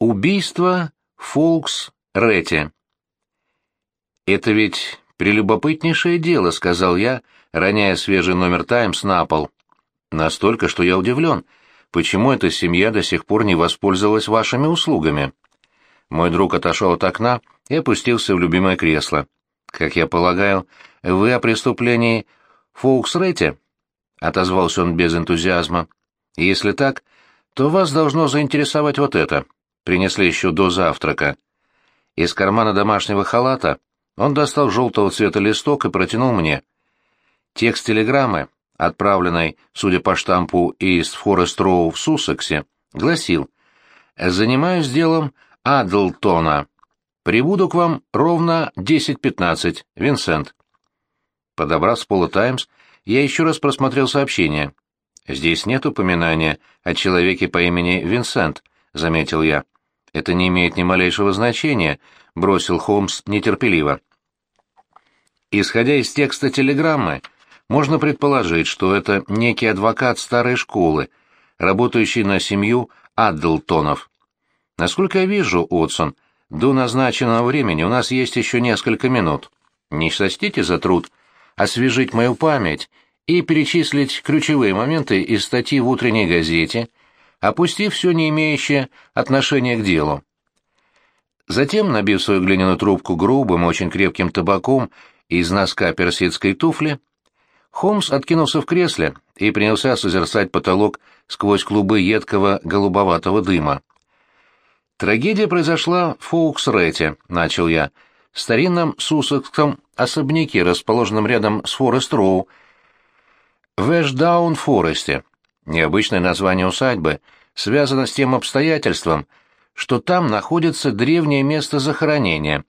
Убийство Фолкс Ретти. «Это ведь прелюбопытнейшее дело», — сказал я, роняя свежий номер «Таймс» на пол. «Настолько, что я удивлен, почему эта семья до сих пор не воспользовалась вашими услугами». Мой друг отошел от окна и опустился в любимое кресло. «Как я полагаю, вы о преступлении Фоукс Ретти?» — отозвался он без энтузиазма. «Если так, то вас должно заинтересовать вот это» принесли еще до завтрака. Из кармана домашнего халата он достал желтого цвета листок и протянул мне. Текст телеграммы, отправленной, судя по штампу, из Форест-Роу в Суссексе, гласил «Занимаюсь делом Адлтона. Прибуду к вам ровно 10.15. Винсент». Подобрав с пола «Таймс», я еще раз просмотрел сообщение. «Здесь нет упоминания о человеке по имени Винсент», — заметил я. «Это не имеет ни малейшего значения», — бросил Холмс нетерпеливо. Исходя из текста телеграммы, можно предположить, что это некий адвокат старой школы, работающий на семью Аддлтонов. Насколько я вижу, Отсон, до назначенного времени у нас есть еще несколько минут. Не сочтите за труд освежить мою память и перечислить ключевые моменты из статьи в утренней газете — опустив все не имеющее отношения к делу. Затем, набив свою глиняную трубку грубым, очень крепким табаком из носка персидской туфли, Холмс откинулся в кресле и принялся созерцать потолок сквозь клубы едкого голубоватого дыма. «Трагедия произошла в Фоукс-Рете», — начал я, — старинном сусекском особняке, расположенном рядом с Форест-Роу, в Эшдаун-Форесте. Необычное название усадьбы связано с тем обстоятельством, что там находится древнее место захоронения.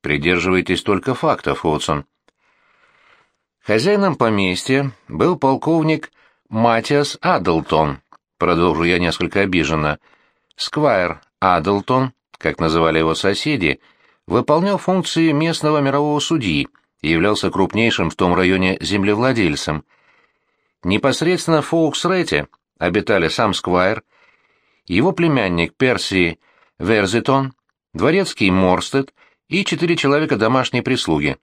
Придерживайтесь только фактов, Уотсон. Хозяином поместья был полковник Матиас Адлтон, продолжу я несколько обиженно. Сквайр Адлтон, как называли его соседи, выполнял функции местного мирового судьи и являлся крупнейшим в том районе землевладельцем – Непосредственно в Фоукс-Рете обитали сам Сквайр, его племянник Перси Верзитон, дворецкий Морстед и четыре человека домашней прислуги.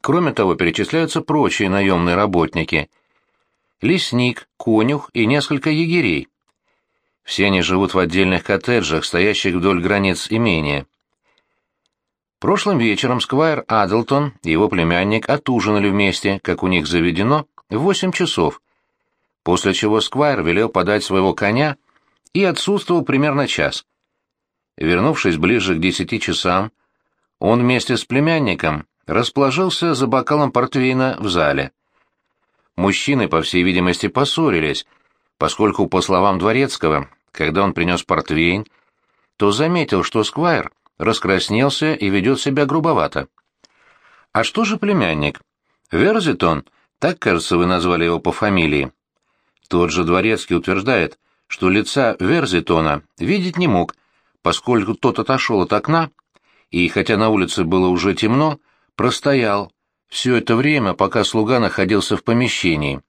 Кроме того, перечисляются прочие наемные работники – лесник, конюх и несколько егерей. Все они живут в отдельных коттеджах, стоящих вдоль границ имения. Прошлым вечером Сквайр Адлтон и его племянник отужинали вместе, как у них заведено, в восемь часов, после чего Сквайр велел подать своего коня и отсутствовал примерно час. Вернувшись ближе к десяти часам, он вместе с племянником расположился за бокалом портвейна в зале. Мужчины, по всей видимости, поссорились, поскольку, по словам Дворецкого, когда он принес портвейн, то заметил, что Сквайр раскраснелся и ведет себя грубовато. А что же племянник? Верзитон — так, кажется, вы назвали его по фамилии. Тот же Дворецкий утверждает, что лица Верзитона видеть не мог, поскольку тот отошел от окна, и, хотя на улице было уже темно, простоял все это время, пока слуга находился в помещении.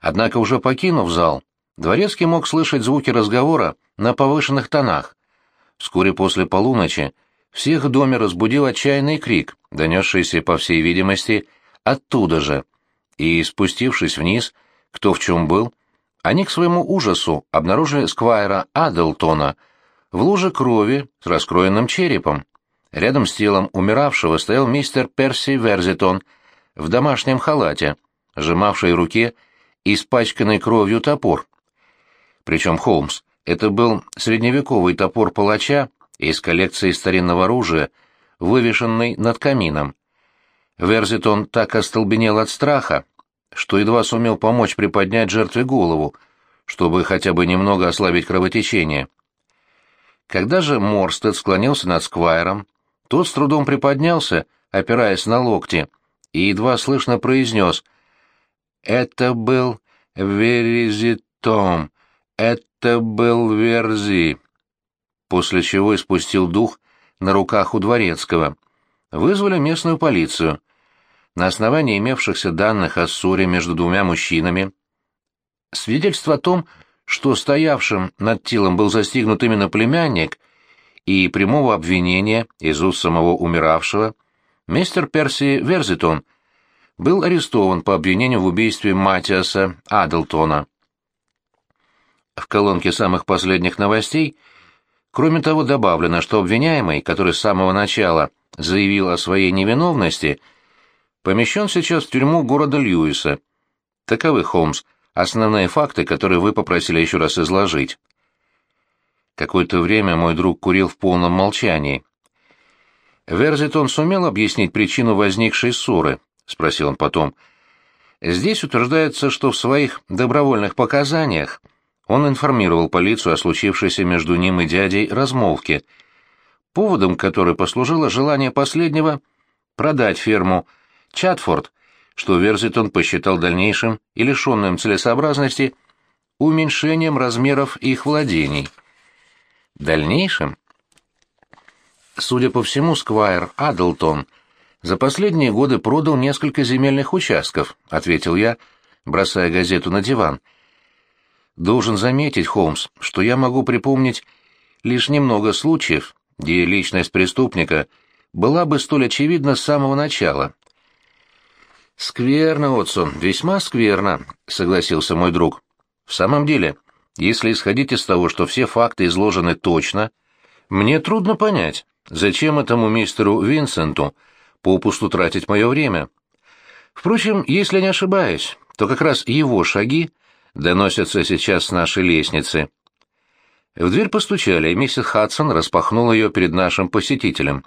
Однако, уже покинув зал, Дворецкий мог слышать звуки разговора на повышенных тонах. Вскоре после полуночи всех в доме разбудил отчаянный крик, донесшийся, по всей видимости, оттуда же и, спустившись вниз, кто в чем был, они к своему ужасу обнаружили Сквайра Адлтона в луже крови с раскроенным черепом. Рядом с телом умиравшего стоял мистер Перси Верзитон в домашнем халате, сжимавший в руке испачканный кровью топор. Причем Холмс, это был средневековый топор палача из коллекции старинного оружия, вывешенный над камином. Верзитон так остолбенел от страха, что едва сумел помочь приподнять жертве голову, чтобы хотя бы немного ослабить кровотечение. Когда же Морстед склонился над Сквайром, тот с трудом приподнялся, опираясь на локти, и едва слышно произнес «Это был Веризитом, это был Верзи», после чего испустил дух на руках у Дворецкого. Вызвали местную полицию — на основании имевшихся данных о ссоре между двумя мужчинами, свидетельство о том, что стоявшим над телом был застигнут именно племянник, и прямого обвинения из уст самого умиравшего, мистер Перси Верзитон был арестован по обвинению в убийстве Матиаса Адлтона. В колонке самых последних новостей, кроме того, добавлено, что обвиняемый, который с самого начала заявил о своей невиновности, помещен сейчас в тюрьму города Льюиса. Таковы, Холмс, основные факты, которые вы попросили еще раз изложить. Какое-то время мой друг курил в полном молчании. «Верзитон сумел объяснить причину возникшей ссоры?» — спросил он потом. «Здесь утверждается, что в своих добровольных показаниях он информировал полицию о случившейся между ним и дядей размолвке, поводом которой послужило желание последнего продать ферму Чатфорд, что Верзитон посчитал дальнейшим и лишенным целесообразности уменьшением размеров их владений. Дальнейшем? Судя по всему, Сквайр Адлтон за последние годы продал несколько земельных участков, ответил я, бросая газету на диван. Должен заметить, Холмс, что я могу припомнить лишь немного случаев, где личность преступника была бы столь очевидна с самого начала. «Скверно, Отсон, весьма скверно», — согласился мой друг. «В самом деле, если исходить из того, что все факты изложены точно, мне трудно понять, зачем этому мистеру Винсенту попусту тратить мое время. Впрочем, если не ошибаюсь, то как раз его шаги доносятся сейчас с нашей лестницы. В дверь постучали, и миссис Хадсон распахнула ее перед нашим посетителем.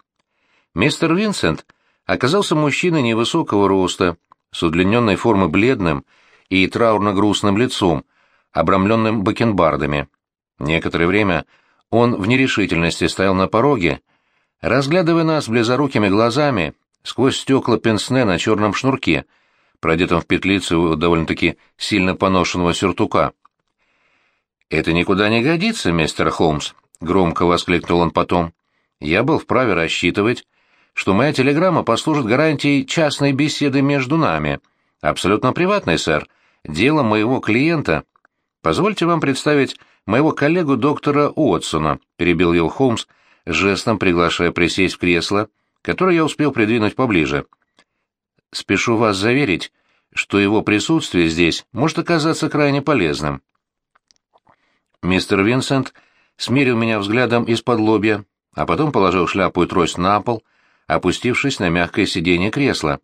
Мистер Винсент оказался мужчиной невысокого роста, с удлиненной формы бледным и траурно-грустным лицом, обрамленным бакенбардами. Некоторое время он в нерешительности стоял на пороге, разглядывая нас близорукими глазами сквозь стекла пенсне на черном шнурке, продетом в петлицу довольно-таки сильно поношенного сюртука. «Это никуда не годится, мистер Холмс», — громко воскликнул он потом. «Я был вправе рассчитывать, что моя телеграмма послужит гарантией частной беседы между нами. Абсолютно приватной, сэр. Дело моего клиента «Позвольте вам представить моего коллегу доктора Уотсона», — перебил его Холмс, жестом приглашая присесть в кресло, которое я успел придвинуть поближе. «Спешу вас заверить, что его присутствие здесь может оказаться крайне полезным». Мистер Винсент смирил меня взглядом из-под лобья, а потом положил шляпу и трость на пол, опустившись на мягкое сиденье кресла.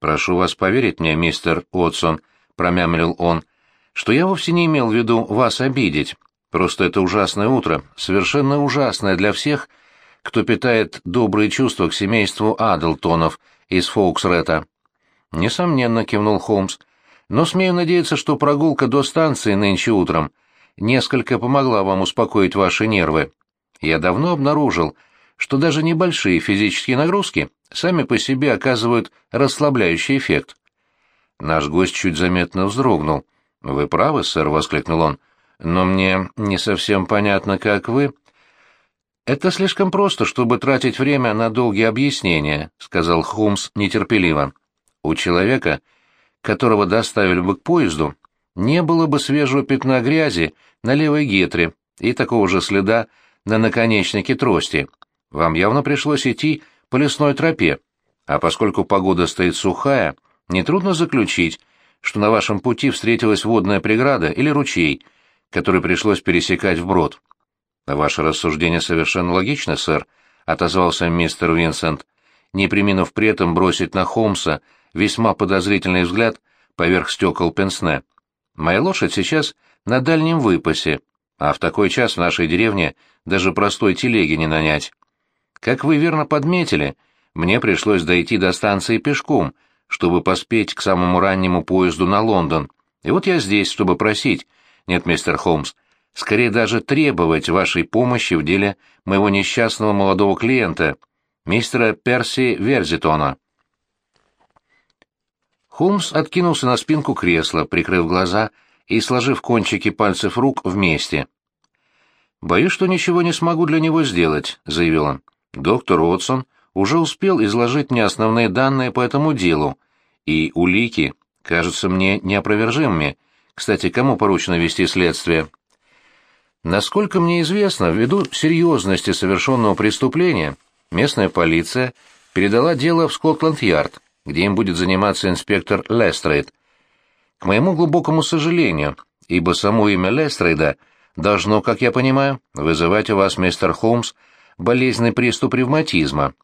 «Прошу вас поверить мне, мистер Уотсон», — промямлил он, что я вовсе не имел в виду вас обидеть. Просто это ужасное утро, совершенно ужасное для всех, кто питает добрые чувства к семейству Адлтонов из Фоуксрета. Несомненно, кивнул Холмс, но смею надеяться, что прогулка до станции нынче утром несколько помогла вам успокоить ваши нервы. Я давно обнаружил, что даже небольшие физические нагрузки сами по себе оказывают расслабляющий эффект. Наш гость чуть заметно вздрогнул. «Вы правы, сэр», — воскликнул он. «Но мне не совсем понятно, как вы...» «Это слишком просто, чтобы тратить время на долгие объяснения», — сказал Холмс нетерпеливо. «У человека, которого доставили бы к поезду, не было бы свежего пятна грязи на левой гетре и такого же следа на наконечнике трости. Вам явно пришлось идти по лесной тропе, а поскольку погода стоит сухая, нетрудно заключить, что на вашем пути встретилась водная преграда или ручей, который пришлось пересекать вброд. Ваше рассуждение совершенно логично, сэр, отозвался мистер Винсент, не приминув при этом бросить на Холмса весьма подозрительный взгляд поверх стекол пенсне. Моя лошадь сейчас на дальнем выпасе, а в такой час в нашей деревне даже простой телеги не нанять. Как вы верно подметили, мне пришлось дойти до станции пешком, чтобы поспеть к самому раннему поезду на Лондон. И вот я здесь, чтобы просить, нет, мистер Холмс, скорее даже требовать вашей помощи в деле моего несчастного молодого клиента, мистера Перси Верзитона. Холмс откинулся на спинку кресла, прикрыв глаза и сложив кончики пальцев рук вместе. «Боюсь, что ничего не смогу для него сделать», — заявил он. «Доктор Уотсон уже успел изложить мне основные данные по этому делу, и улики кажутся мне неопровержимыми. Кстати, кому поручено вести следствие? Насколько мне известно, ввиду серьезности совершенного преступления, местная полиция передала дело в Скотланд-Ярд, где им будет заниматься инспектор Лестрейд. К моему глубокому сожалению, ибо само имя Лестрейда должно, как я понимаю, вызывать у вас, мистер Холмс, болезненный приступ ревматизма.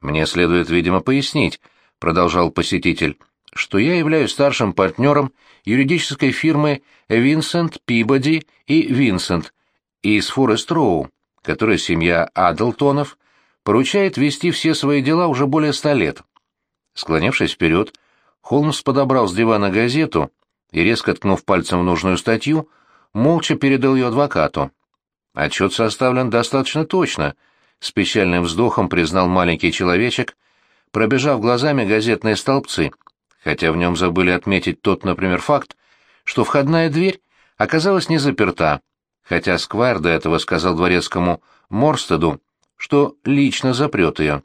Мне следует, видимо, пояснить, продолжал посетитель, что я являюсь старшим партнером юридической фирмы Винсент Пибоди и Винсент из Форест Роу, которой семья Адлтонов поручает вести все свои дела уже более ста лет. Склонившись вперед, Холмс подобрал с дивана газету и, резко ткнув пальцем в нужную статью, молча передал ее адвокату. Отчет составлен достаточно точно, с печальным вздохом признал маленький человечек, пробежав глазами газетные столбцы, хотя в нем забыли отметить тот, например, факт, что входная дверь оказалась не заперта, хотя Сквайр до этого сказал дворецкому Морстеду, что лично запрет ее.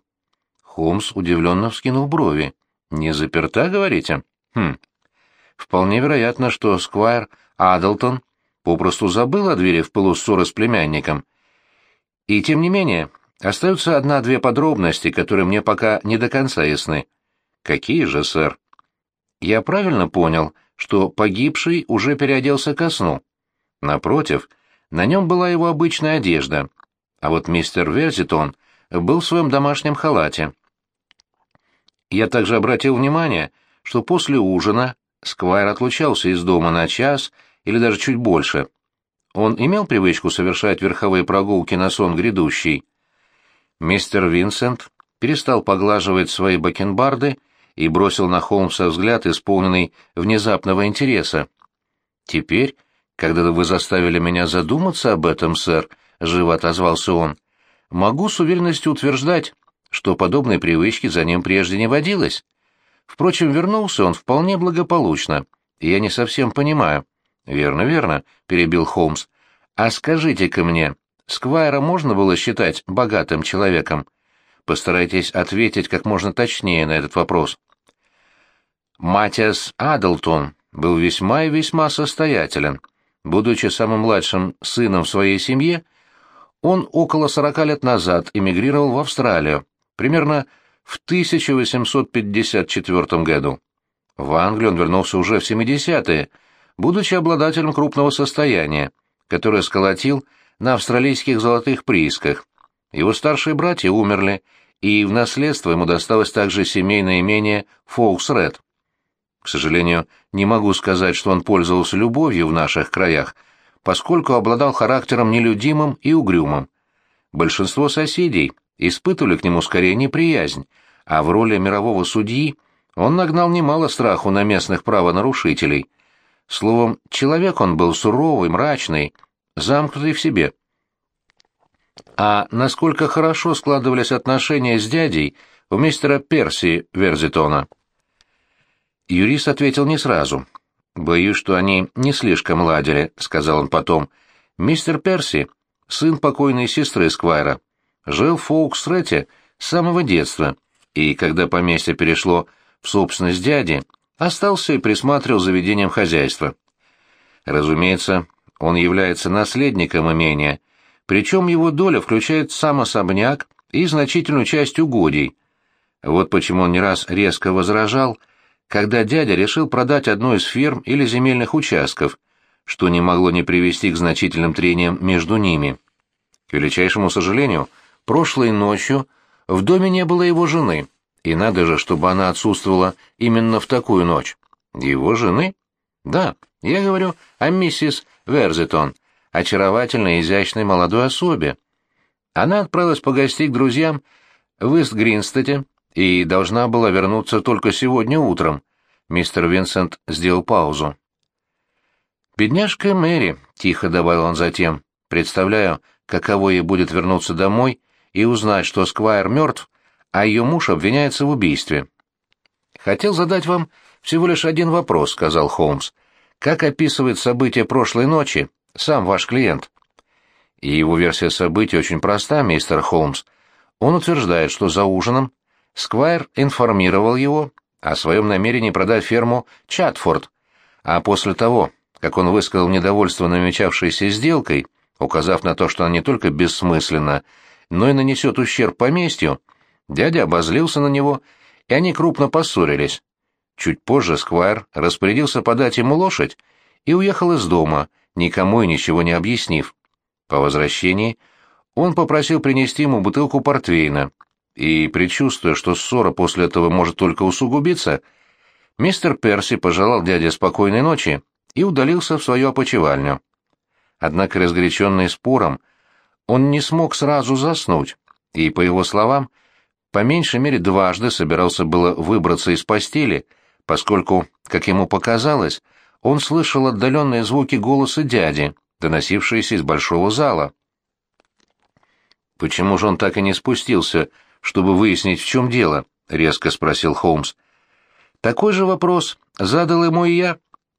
Холмс удивленно вскинул брови. «Не заперта, говорите?» «Хм. Вполне вероятно, что Сквайр Адлтон попросту забыл о двери в пылу ссоры с племянником. И тем не менее, остаются одна-две подробности, которые мне пока не до конца ясны. Какие же, сэр? Я правильно понял, что погибший уже переоделся ко сну? Напротив, на нем была его обычная одежда, а вот мистер Верзитон был в своем домашнем халате. Я также обратил внимание, что после ужина Сквайр отлучался из дома на час или даже чуть больше. Он имел привычку совершать верховые прогулки на сон грядущий. Мистер Винсент перестал поглаживать свои бакенбарды и бросил на Холмса взгляд, исполненный внезапного интереса. «Теперь, когда вы заставили меня задуматься об этом, сэр», — живо отозвался он, — «могу с уверенностью утверждать, что подобной привычки за ним прежде не водилось. Впрочем, вернулся он вполне благополучно, и я не совсем понимаю». «Верно, верно», — перебил Холмс. «А скажите-ка мне, Сквайра можно было считать богатым человеком?» Постарайтесь ответить как можно точнее на этот вопрос. Матиас Адлтон был весьма и весьма состоятелен. Будучи самым младшим сыном в своей семье, он около сорока лет назад эмигрировал в Австралию, примерно в 1854 году. В Англию он вернулся уже в 70-е, будучи обладателем крупного состояния, которое сколотил на австралийских золотых приисках. Его старшие братья умерли, и в наследство ему досталось также семейное имение Фоукс-Ред. К сожалению, не могу сказать, что он пользовался любовью в наших краях, поскольку обладал характером нелюдимым и угрюмым. Большинство соседей испытывали к нему скорее неприязнь, а в роли мирового судьи он нагнал немало страху на местных правонарушителей. Словом, человек он был суровый, мрачный, замкнутый в себе. А насколько хорошо складывались отношения с дядей у мистера Перси Верзитона? Юрист ответил не сразу. «Боюсь, что они не слишком ладили», — сказал он потом. «Мистер Перси, сын покойной сестры Сквайра, жил в Фоукстрете с самого детства, и когда поместье перешло в собственность дяди, остался и присматривал за ведением хозяйства. Разумеется, он является наследником имения, причем его доля включает сам особняк и значительную часть угодий. Вот почему он не раз резко возражал, когда дядя решил продать одну из ферм или земельных участков, что не могло не привести к значительным трениям между ними. К величайшему сожалению, прошлой ночью в доме не было его жены, и надо же, чтобы она отсутствовала именно в такую ночь. Его жены? Да, я говорю о миссис Верзитон, очаровательной, изящной молодой особе. Она отправилась погостить к друзьям в Ист-Гринстеде, и должна была вернуться только сегодня утром. Мистер Винсент сделал паузу. «Бедняжка Мэри», — тихо добавил он затем, — «представляю, каково ей будет вернуться домой и узнать, что Сквайр мертв, а ее муж обвиняется в убийстве». «Хотел задать вам всего лишь один вопрос», — сказал Холмс. «Как описывает события прошлой ночи сам ваш клиент?» И его версия событий очень проста, мистер Холмс. Он утверждает, что за ужином Сквайр информировал его о своем намерении продать ферму Чатфорд, а после того, как он высказал недовольство намечавшейся сделкой, указав на то, что она не только бессмысленна, но и нанесет ущерб поместью, дядя обозлился на него, и они крупно поссорились. Чуть позже Сквайр распорядился подать ему лошадь и уехал из дома, никому и ничего не объяснив. По возвращении он попросил принести ему бутылку портвейна, и, предчувствуя, что ссора после этого может только усугубиться, мистер Перси пожелал дяде спокойной ночи и удалился в свою опочивальню. Однако, разгоряченный спором, он не смог сразу заснуть, и, по его словам, по меньшей мере дважды собирался было выбраться из постели, поскольку, как ему показалось, он слышал отдаленные звуки голоса дяди, доносившиеся из большого зала. «Почему же он так и не спустился, чтобы выяснить, в чем дело?» — резко спросил Холмс. «Такой же вопрос задал ему и я».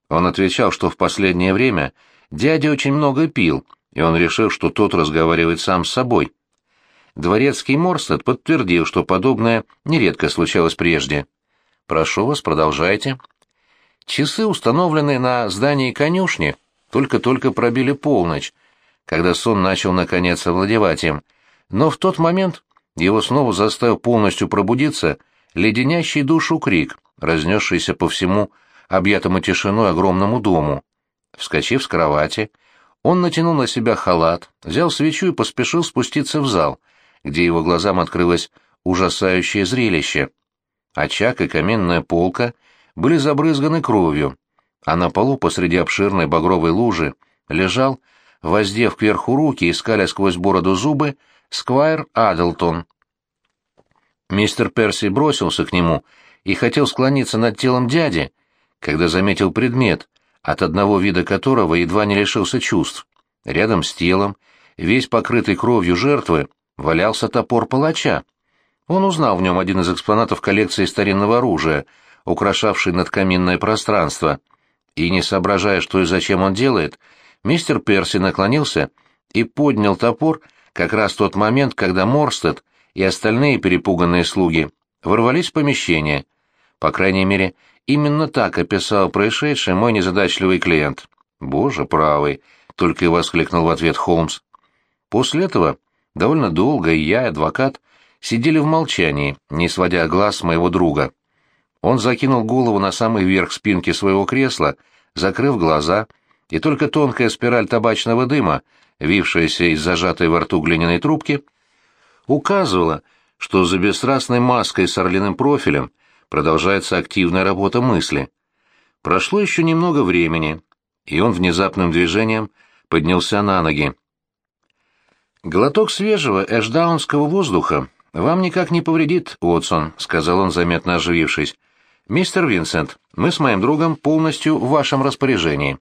Он отвечал, что в последнее время дядя очень много пил, и он решил, что тот разговаривает сам с собой. Дворецкий Морстед подтвердил, что подобное нередко случалось прежде. «Прошу вас, продолжайте». Часы, установленные на здании конюшни, только-только пробили полночь, когда сон начал наконец овладевать им, но в тот момент его снова заставил полностью пробудиться леденящий душу крик, разнесшийся по всему объятому тишиной огромному дому. Вскочив с кровати, он натянул на себя халат, взял свечу и поспешил спуститься в зал, где его глазам открылось ужасающее зрелище. Очаг и каменная полка — были забрызганы кровью, а на полу посреди обширной багровой лужи лежал, воздев кверху руки и скаля сквозь бороду зубы, Сквайр Адлтон. Мистер Перси бросился к нему и хотел склониться над телом дяди, когда заметил предмет, от одного вида которого едва не лишился чувств. Рядом с телом, весь покрытый кровью жертвы, валялся топор палача. Он узнал в нем один из экспонатов коллекции старинного оружия — украшавший надкаминное пространство, и, не соображая, что и зачем он делает, мистер Перси наклонился и поднял топор как раз в тот момент, когда Морстед и остальные перепуганные слуги ворвались в помещение. По крайней мере, именно так описал происшедшее мой незадачливый клиент. «Боже правый!» — только и воскликнул в ответ Холмс. После этого довольно долго и я, и адвокат, сидели в молчании, не сводя глаз моего друга. Он закинул голову на самый верх спинки своего кресла, закрыв глаза, и только тонкая спираль табачного дыма, вившаяся из зажатой во рту глиняной трубки, указывала, что за бесстрастной маской с орлиным профилем продолжается активная работа мысли. Прошло еще немного времени, и он внезапным движением поднялся на ноги. «Глоток свежего эшдаунского воздуха вам никак не повредит, Уотсон», — сказал он, заметно оживившись. «Мистер Винсент, мы с моим другом полностью в вашем распоряжении».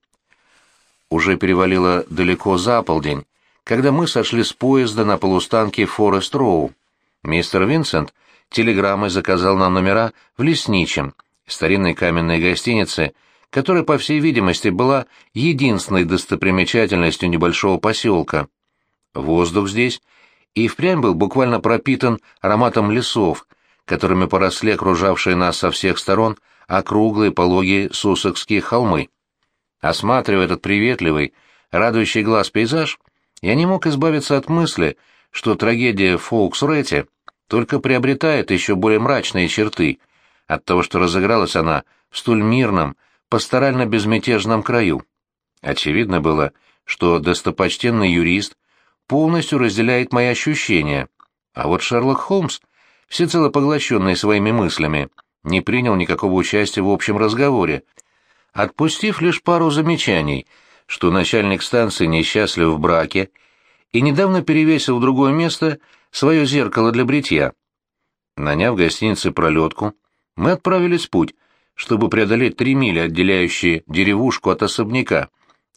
Уже перевалило далеко за полдень, когда мы сошли с поезда на полустанке Форест Роу. Мистер Винсент телеграммой заказал нам номера в Лесничем, старинной каменной гостинице, которая, по всей видимости, была единственной достопримечательностью небольшого поселка. Воздух здесь и впрямь был буквально пропитан ароматом лесов, которыми поросли окружавшие нас со всех сторон округлые пологие Сусекские холмы. Осматривая этот приветливый, радующий глаз пейзаж, я не мог избавиться от мысли, что трагедия в Фолксрете только приобретает еще более мрачные черты от того, что разыгралась она в столь мирном, пасторально-безмятежном краю. Очевидно было, что достопочтенный юрист полностью разделяет мои ощущения, а вот Шерлок Холмс всецело поглощенный своими мыслями, не принял никакого участия в общем разговоре, отпустив лишь пару замечаний, что начальник станции несчастлив в браке и недавно перевесил в другое место свое зеркало для бритья. Наняв гостинице пролетку, мы отправились в путь, чтобы преодолеть три мили, отделяющие деревушку от особняка,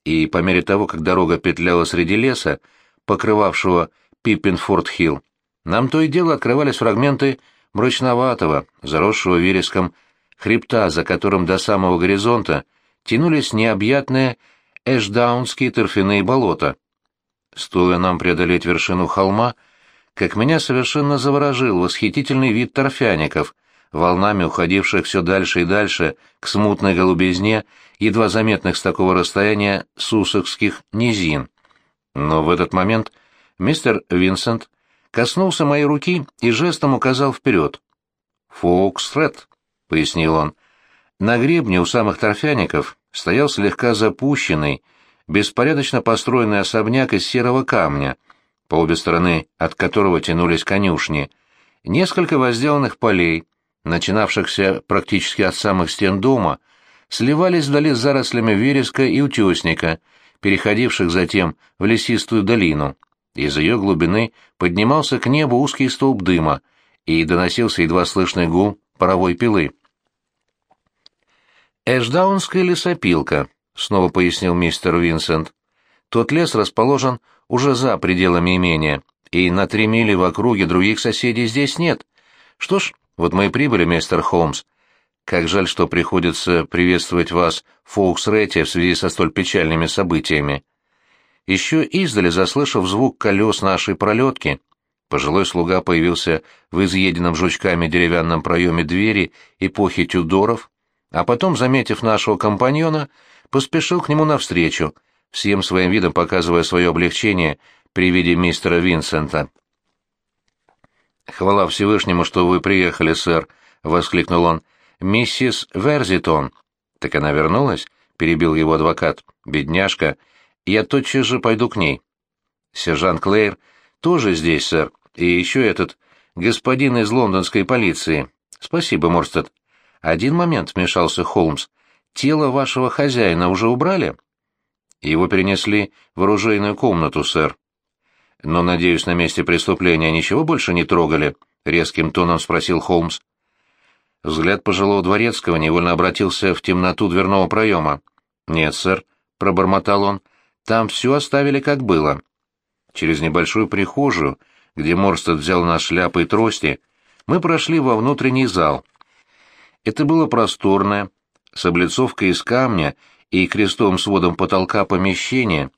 и по мере того, как дорога петляла среди леса, покрывавшего Пиппинфорд-Хилл, нам то и дело открывались фрагменты мрачноватого, заросшего вереском хребта, за которым до самого горизонта тянулись необъятные эшдаунские торфяные болота. Стоило нам преодолеть вершину холма, как меня совершенно заворожил восхитительный вид торфяников, волнами уходивших все дальше и дальше к смутной голубизне, едва заметных с такого расстояния сусокских низин. Но в этот момент мистер Винсент коснулся моей руки и жестом указал вперед. «Фоукс-Ред», — пояснил он. На гребне у самых торфяников стоял слегка запущенный, беспорядочно построенный особняк из серого камня, по обе стороны от которого тянулись конюшни, несколько возделанных полей, начинавшихся практически от самых стен дома, сливались вдали с зарослями вереска и утесника, переходивших затем в лесистую долину. Из ее глубины поднимался к небу узкий столб дыма, и доносился едва слышный гул паровой пилы. «Эшдаунская лесопилка», — снова пояснил мистер Винсент. «Тот лес расположен уже за пределами имения, и на три мили в округе других соседей здесь нет. Что ж, вот мы и прибыли, мистер Холмс. Как жаль, что приходится приветствовать вас в Фоукс-Ретте в связи со столь печальными событиями. Еще издали, заслышав звук колес нашей пролетки, пожилой слуга появился в изъеденном жучками деревянном проеме двери эпохи Тюдоров, а потом, заметив нашего компаньона, поспешил к нему навстречу, всем своим видом показывая свое облегчение при виде мистера Винсента. «Хвала Всевышнему, что вы приехали, сэр», — воскликнул он. «Миссис Верзитон». «Так она вернулась?» — перебил его адвокат. «Бедняжка. Я тотчас же пойду к ней». «Сержант Клейр тоже здесь, сэр. И еще этот, господин из лондонской полиции. Спасибо, Морстед». «Один момент», — вмешался Холмс. «Тело вашего хозяина уже убрали?» «Его перенесли в оружейную комнату, сэр». «Но, надеюсь, на месте преступления ничего больше не трогали?» — резким тоном спросил Холмс. Взгляд пожилого дворецкого невольно обратился в темноту дверного проема. «Нет, сэр», — пробормотал он, — «там все оставили как было». Через небольшую прихожую, где Морстед взял на шляпы и трости, мы прошли во внутренний зал. Это было просторное, с облицовкой из камня и крестовым сводом потолка помещение,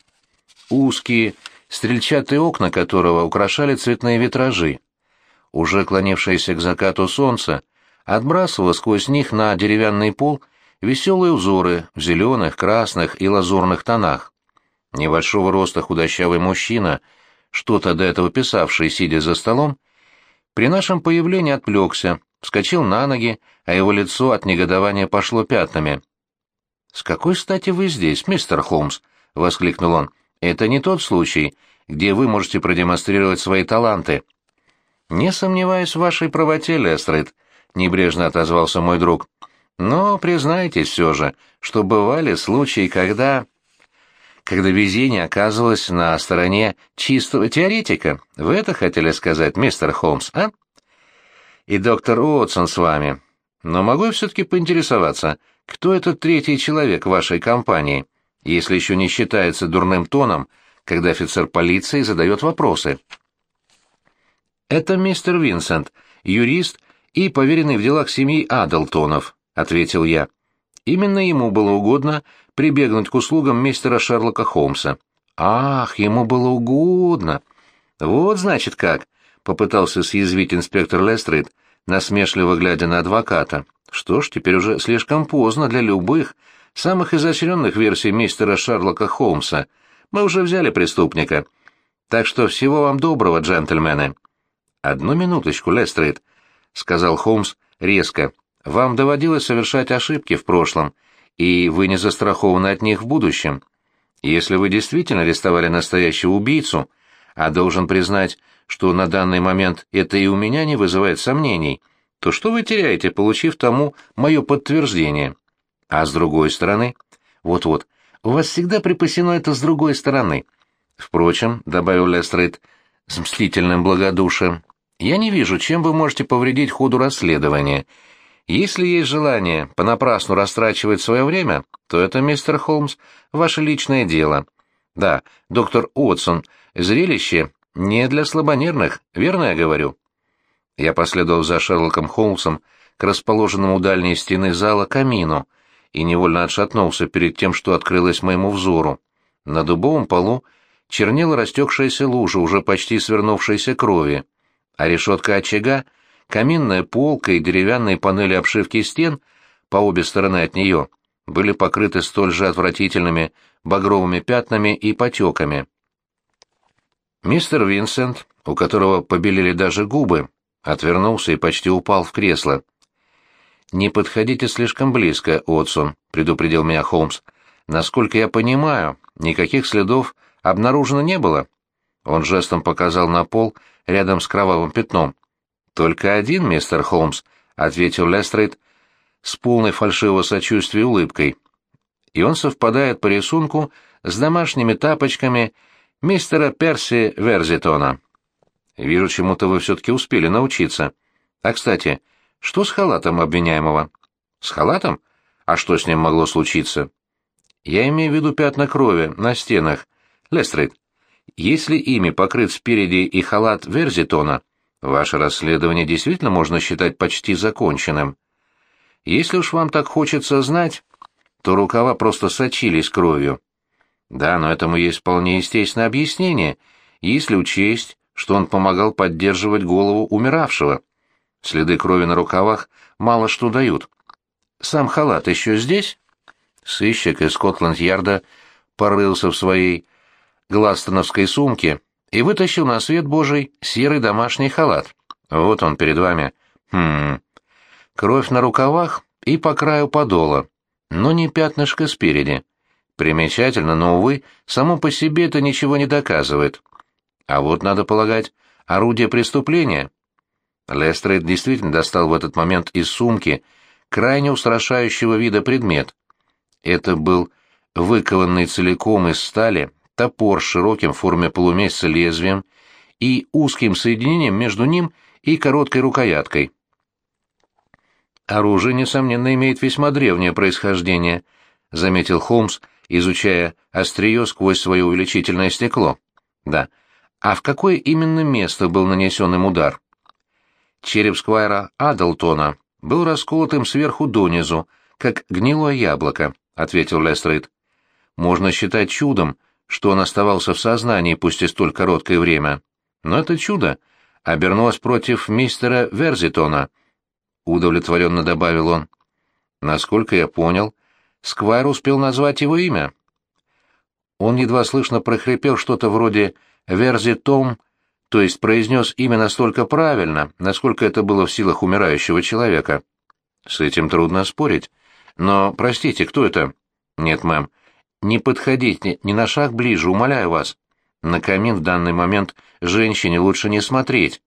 узкие, стрельчатые окна которого украшали цветные витражи. Уже клонившееся к закату солнце отбрасывало сквозь них на деревянный пол веселые узоры в зеленых, красных и лазурных тонах. Небольшого роста худощавый мужчина, что-то до этого писавший, сидя за столом, при нашем появлении отвлекся, вскочил на ноги, а его лицо от негодования пошло пятнами. «С какой стати вы здесь, мистер Холмс?» — воскликнул он. Это не тот случай, где вы можете продемонстрировать свои таланты. Не сомневаюсь в вашей правоте, Лестрейд, небрежно отозвался мой друг. Но признайтесь все же, что бывали случаи, когда когда везение оказывалось на стороне чистого теоретика. Вы это хотели сказать, мистер Холмс, а? И доктор Уотсон с вами. Но могу я все-таки поинтересоваться, кто этот третий человек в вашей компании? если еще не считается дурным тоном, когда офицер полиции задает вопросы. «Это мистер Винсент, юрист и поверенный в делах семьи Адлтонов», — ответил я. Именно ему было угодно прибегнуть к услугам мистера Шерлока Холмса. «Ах, ему было угодно!» «Вот, значит, как!» — попытался съязвить инспектор Лестрейд, насмешливо глядя на адвоката. «Что ж, теперь уже слишком поздно для любых, самых изощренных версий мистера Шарлока Холмса. Мы уже взяли преступника. Так что всего вам доброго, джентльмены. Одну минуточку, Лестрейд, — сказал Холмс резко. Вам доводилось совершать ошибки в прошлом, и вы не застрахованы от них в будущем. Если вы действительно арестовали настоящего убийцу, а должен признать, что на данный момент это и у меня не вызывает сомнений, то что вы теряете, получив тому мое подтверждение? А с другой стороны? Вот-вот, у вас всегда припасено это с другой стороны. Впрочем, — добавил Лестрейд с мстительным благодушием, — я не вижу, чем вы можете повредить ходу расследования. Если есть желание понапрасну растрачивать свое время, то это, мистер Холмс, ваше личное дело. Да, доктор Уотсон, зрелище не для слабонервных, верно я говорю? Я последовал за Шерлоком Холмсом к расположенному у дальней стены зала камину — и невольно отшатнулся перед тем, что открылось моему взору. На дубовом полу чернела растекшаяся лужа уже почти свернувшейся крови, а решетка очага, каминная полка и деревянные панели обшивки стен по обе стороны от нее были покрыты столь же отвратительными багровыми пятнами и потеками. Мистер Винсент, у которого побелели даже губы, отвернулся и почти упал в кресло. «Не подходите слишком близко, Отсон», — предупредил меня Холмс. «Насколько я понимаю, никаких следов обнаружено не было». Он жестом показал на пол рядом с кровавым пятном. «Только один, мистер Холмс», — ответил Лестрейд с полной фальшивого сочувствия улыбкой. «И он совпадает по рисунку с домашними тапочками мистера Перси Верзитона. Вижу, чему-то вы все-таки успели научиться. А, кстати, что с халатом обвиняемого? С халатом? А что с ним могло случиться? Я имею в виду пятна крови на стенах. Лестрейд, если ими покрыт спереди и халат Верзитона, ваше расследование действительно можно считать почти законченным. Если уж вам так хочется знать, то рукава просто сочились кровью. Да, но этому есть вполне естественное объяснение, если учесть, что он помогал поддерживать голову умиравшего. Следы крови на рукавах мало что дают. Сам халат еще здесь? Сыщик из Скотланд-Ярда порылся в своей гластоновской сумке и вытащил на свет божий серый домашний халат. Вот он перед вами. Хм. Кровь на рукавах и по краю подола, но не пятнышко спереди. Примечательно, но, увы, само по себе это ничего не доказывает. А вот, надо полагать, орудие преступления. Лестрейд действительно достал в этот момент из сумки крайне устрашающего вида предмет. Это был выкованный целиком из стали топор с широким в форме полумесяца лезвием и узким соединением между ним и короткой рукояткой. Оружие, несомненно, имеет весьма древнее происхождение, заметил Холмс, изучая острие сквозь свое увеличительное стекло. Да. А в какое именно место был нанесен им удар? Череп Сквайра Адлтона был расколотым сверху донизу, как гнилое яблоко, — ответил Лестрейд. Можно считать чудом, что он оставался в сознании, пусть и столь короткое время. Но это чудо обернулось против мистера Верзитона, — удовлетворенно добавил он. Насколько я понял, Сквайр успел назвать его имя. Он едва слышно прохрипел что-то вроде «Верзи Том», то есть произнес имя настолько правильно, насколько это было в силах умирающего человека. С этим трудно спорить. Но, простите, кто это? Нет, мэм. Не подходите ни на шаг ближе, умоляю вас. На камин в данный момент женщине лучше не смотреть.